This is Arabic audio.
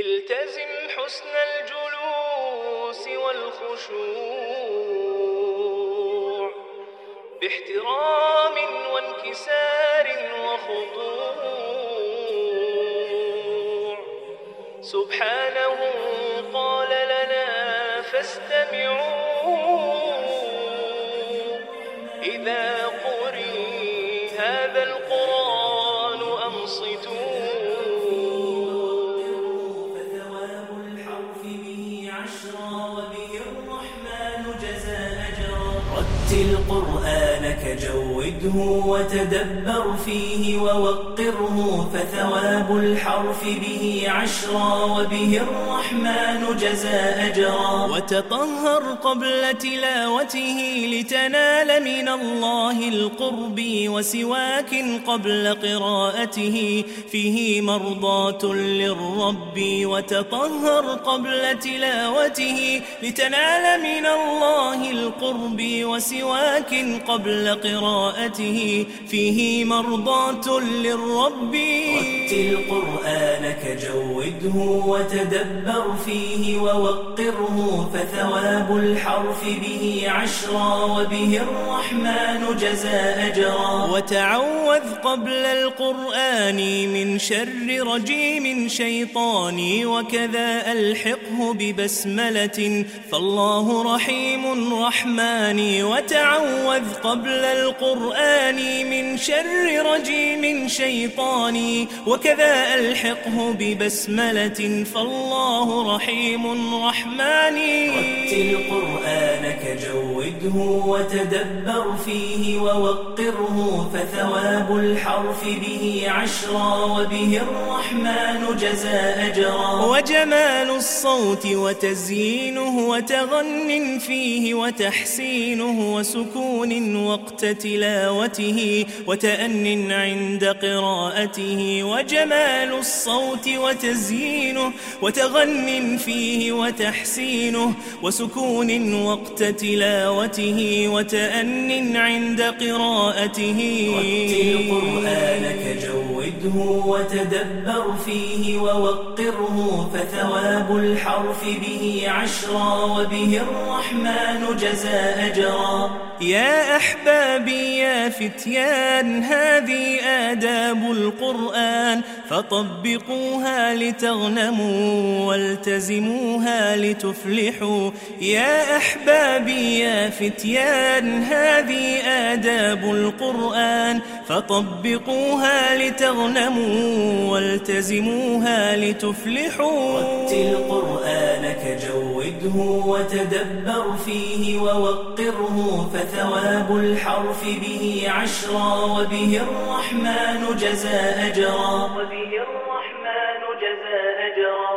التزم حسن الجلوس والخشوع باحترام وانكسار وخضوع سبحانه قال لنا فاستمعوا إذا قري هذا القرآن أنصتوا عشرا وبه الرحمن أجرا رتل قرآنك جوده وتدبر فيه ووقره فثواب الحرف به عشرا وبه الرحمن جزى أجرا. وتطهر قبل تلاوته لتنال من الله القرب وسواك قبل قراءته. فيه مرضاة للرب وتطهر قبل تلاوته لتنال من الله القرب وسواك قبل قراءته. فيه مرضاة للرب. رتل قرآنك جوده وتدبر فيه ووقره فثواب الحرف به عشرا وبه الرحمن جزى أجرا وتعوذ قبل القرآن من شر رجيم شيطاني وكذا ألحقه ببسملة. فالله رحيم رحماني. وتعوذ قبل القرآن من شر رجيم شيطاني وكذا ألحقه ببسملة فالله رحيم رحماني رتل قرآنك جوده وتدبر فيه ووقره فثواب الحرف به عشرا وبه الرحمن جزى أجرا. وجمال الصوت وتزيينه وتغن فيه وتحسينه وسكون وقت تلاوته وتأن عند قراءته وجمال الصوت وتزيينه وتغن فيه وتحسينه وسكون وقت تلاوته وتأن عند قراءته. رتل قرآنك جوده وتدبر فيه ووقره فثواب الحرف به عشرا وبه الرحمن جزى أجرا يا أحبابي يا فتيان هذه آداب القرآن. فطبقوها لتغنموا والتزموها لتفلحوا. يا أحبابي يا فتيان هذه آداب القرآن. فطبقوها لتغنموا والتزموها لتفلحوا. رتل جوده وتدبر فيه ووقره فثواب الحرف به عشرا وبه الرحمن جزى أجرا. وبه الرحمن جزى أجرا.